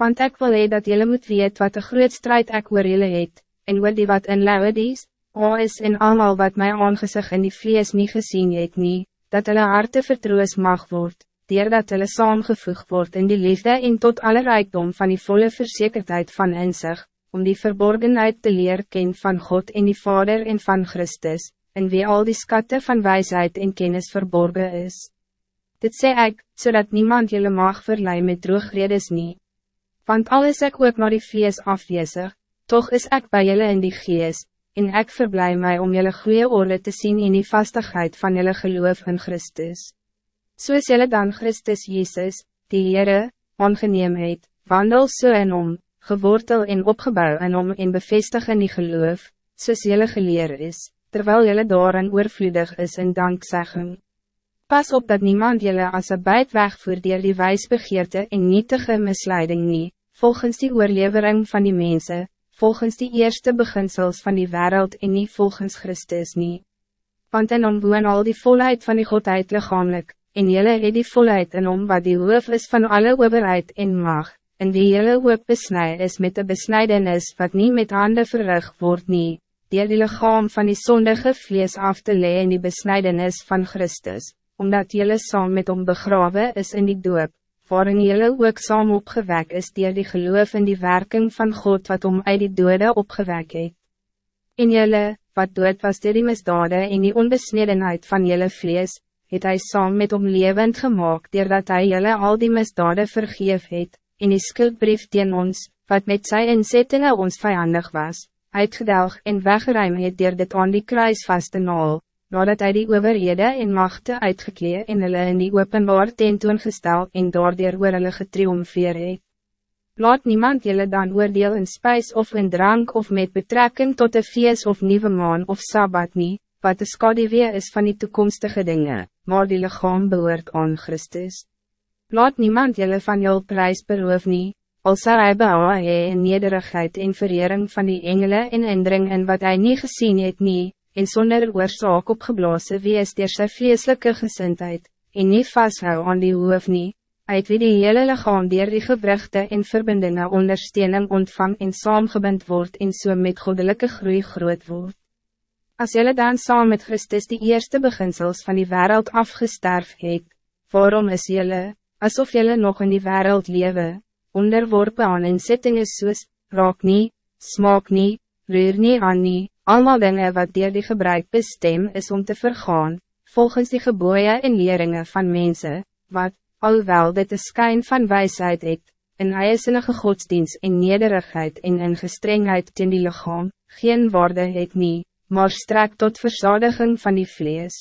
Want ik wil hee dat jullie moet weet wat de groot strijd ek oor jullie het, en oor die wat in Laodies, O is en allemaal wat mij aangezig in die vlees niet gezien het nie, dat hulle harte vertroos mag word, dat hulle saamgevoeg word in die liefde en tot alle rijkdom van die volle verzekerdheid van inzicht, om die verborgenheid te leer ken van God en die Vader en van Christus, en wie al die skatten van wijsheid en kennis verborgen is. Dit sê ik, zodat niemand jullie mag verleiden met droogredes nie. Want al is ek ook naar die vlees afwezig, toch is ik bij jullie in die geest, en ik verblij mij om jullie goede oren te zien in die vastigheid van jullie geloof in Christus. Zo is jullie dan Christus Jezus, die Heere, ongeneemheid, wandel so en om, gewortel en opgebouw en om en bevestig in die geloof, soos jullie geleer is, terwijl jullie daarin oorvloedig is in dankzegging. Pas op dat niemand jullie als een bijt wegvoer dier die wijsbegeerte en nietige misleiding nie, volgens die oorlevering van die mensen, volgens die eerste beginsels van die wereld en niet volgens Christus niet. Want in hom woon al die volheid van die Godheid lichamelijk, en jylle het die volheid in hom wat die hoof is van alle oberheid en mag, en die jylle ook besnij is met de besnijdenis wat niet met handen verrig wordt nie, die die lichaam van die zondige vlees af te lee in die besnijdenis van Christus, omdat jylle saam met hom begraven is in die doop, waarin jylle ook saam opgewek is dier die geloof in die werking van God wat om uit die dode opgewek het. En jylle, wat dood was dier die misdade en die onbesnedenheid van jylle vlees, het hij saam met om levend gemaakt dier dat hy jylle al die misdade vergeef het, en die skuldbrief teen ons, wat met sy inzettingen ons vijandig was, uitgedelg en weggeruim het dier dit aan die kruis vast te naal, nadat hij die overhede en machte uitgekleed en hulle in die openbaar tentoongestel en daardoor oor hulle getriomfeer het. Laat niemand jullie dan oordeel in spijs of in drank of met betrekking tot de feest of nieuwe maan of sabbat nie, wat de skadewee is van die toekomstige dingen, maar die lichaam behoort aan Christus. Laat niemand jullie van jou prijs beroof nie, al sal hy behou in nederigheid en verering van die engelen en indring in wat hij niet gezien het nie, en zonder oorzaak opgeblazen wie is der sy vleeslike gezindheid, en nie vasthou aan die hoof nie, uit wie die hele lichaam dier die gewrichte en verbindinge ondersteuning ontvang en saamgebind wordt en so met goddelijke groei groot wordt. Als jullie dan saam met Christus die eerste beginsels van die wereld afgesterf het, waarom is jullie, alsof jullie nog in die wereld leven, onderworpen aan inzettingen soos, raak nie, smaak nie, reur nie aan nie, Allemaal dingen wat dier die gebruik bestem is om te vergaan, volgens die geboeien en leringen van mensen, wat, alhoewel dit de schijn van wijsheid het, in eiesinige godsdienst en nederigheid en in gestrengheid ten die lichaam, geen woorden het nie, maar strek tot verzadiging van die vlees.